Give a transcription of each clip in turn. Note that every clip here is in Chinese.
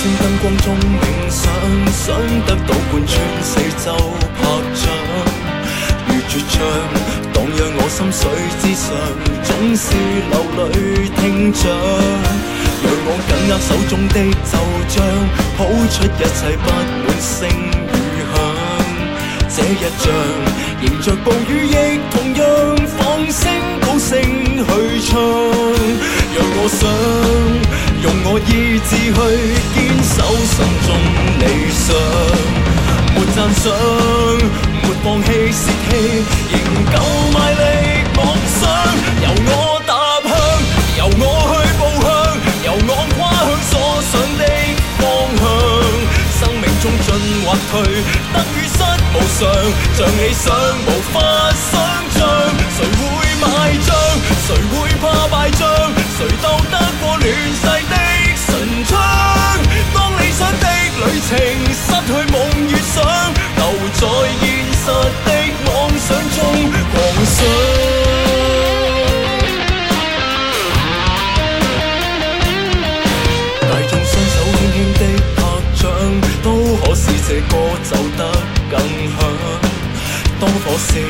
在燈光中冥想，想得到貫穿四周拍掌。如絕唱，荡漾我心水之上，總是流淚聽唱。讓我緊握手中的奏章，抱出一切不管聲與響。這一仗，迎着暴雨亦同樣放聲高聲去唱。让我想。志去坚守心中理想，没赞赏，没放弃泄气，仍够卖力梦想。由我踏向，由我去步向，由我跨向所想的方向。生命中进或退，得与失无常，像理想无法想象。谁会卖账？谁会怕败仗？谁斗得过乱世？情失去梦与想，留在现实的妄想中狂想。大众双手轻轻的拍掌，都可使这歌奏得更响。当火线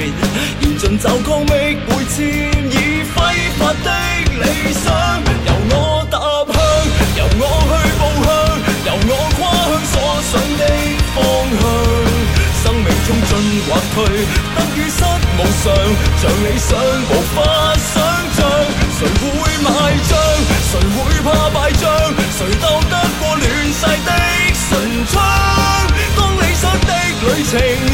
燃尽就狂觅回炽已挥发的理想。或退得与失无常，像理想无法想象。谁会买账？谁会怕败仗？谁斗得过乱世的神枪？当理想的旅程。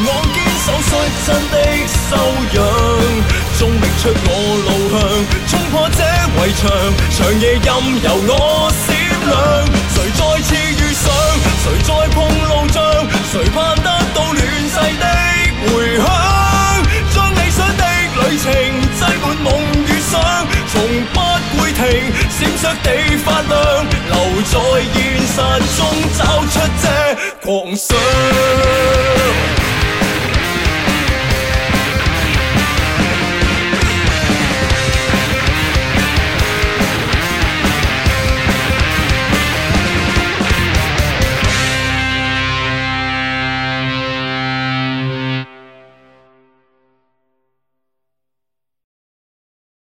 我坚守率真的修养，总觅出我路向，冲破这围墙。长夜任由我闪亮，谁再次遇上，谁再碰路障，谁盼得到乱世的回响？将理想的旅程挤满梦与想，从不会停，闪烁地发亮，留在现实中找出这狂想。